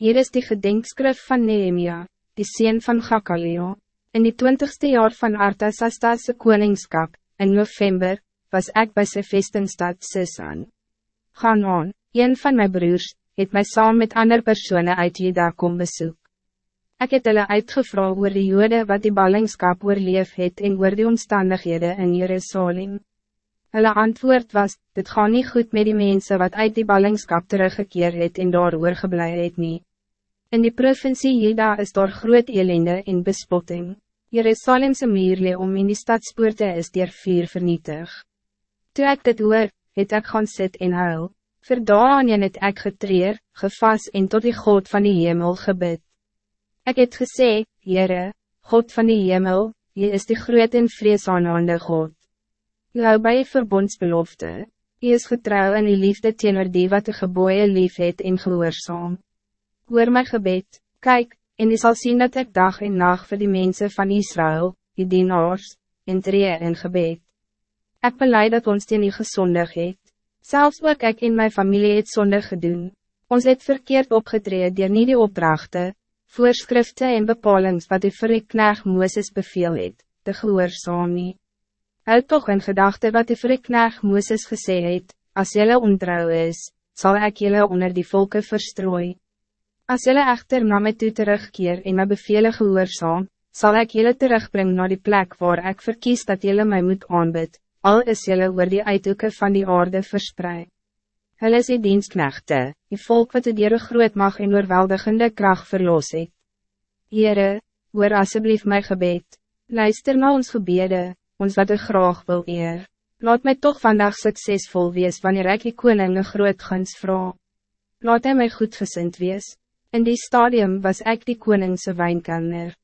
Hier is die gedenkskrif van Nehemia, die sien van Gakaleo. In die twintigste jaar van Artasastas' koningskap, in november, was ik bij zijn vestingstad Sisan. Gaan aan, een van mijn broers, het mij saam met andere personen uit Juda kom bezoek. Ik het hulle uitgevra oor die jode wat die ballingskap oorleef het en oor die omstandighede in Jerusalem. Hulle antwoord was, dit gaan niet goed met die mensen wat uit die ballingskap teruggekeerd het en daar oorgeblij het nie. In die provincie Juda is daar groot elende en bespotting. Jerusalemse muur om in die stadspoorte is dier vier vernietig. Toe ek dit hoor, het ek gaan sit en huil. Vir daaraan het ek getreer, gevas en tot die God van die hemel gebid. Ik het gesê, Heere, God van die hemel, Je is die groot en vreesaanhande God. Je hou by je verbondsbelofte, Je is getrouw in die liefde teenoor die wat de geboeie lief het en gehoorzaam. Hoor my gebed, kijk, en je zal zien dat ik dag en nacht voor die mensen van Israël, die dienaars, en tree in gebed. Ik beleid dat ons die niet gezondig het. Zelfs ook ik in mijn familie het zondig gedoen. Ons het verkeerd opgetreden die niet die opdrachten, voorschriften en bepalings wat die vir die knecht Mooses beveel het, te gehoorzaam nie. Houd toch in gedachte wat die vir die knecht Mooses gesê het, as jylle ontrouw is, zal ik jullie onder die volken verstrooi. Als jullie echter naar mij toe terugkeer en my bevele gehoorzaam, zal ik jullie terugbrengen naar die plek waar ik verkies dat jullie mij moet aanbid, al is jullie oor die uithoeken van die aarde verspreid. Hulle is die dienstknechte, die volk wat die groot mag en oorweldigende kracht verloos het. Heere, hoor asseblief my gebed, luister na ons gebede, ons wat ik graag wil eer. Laat mij toch vandaag succesvol wees wanneer ik die koning een groot guns vraag. Laat hij mij goed gezind wees. In die stadium was ik die koningse wijnkelner.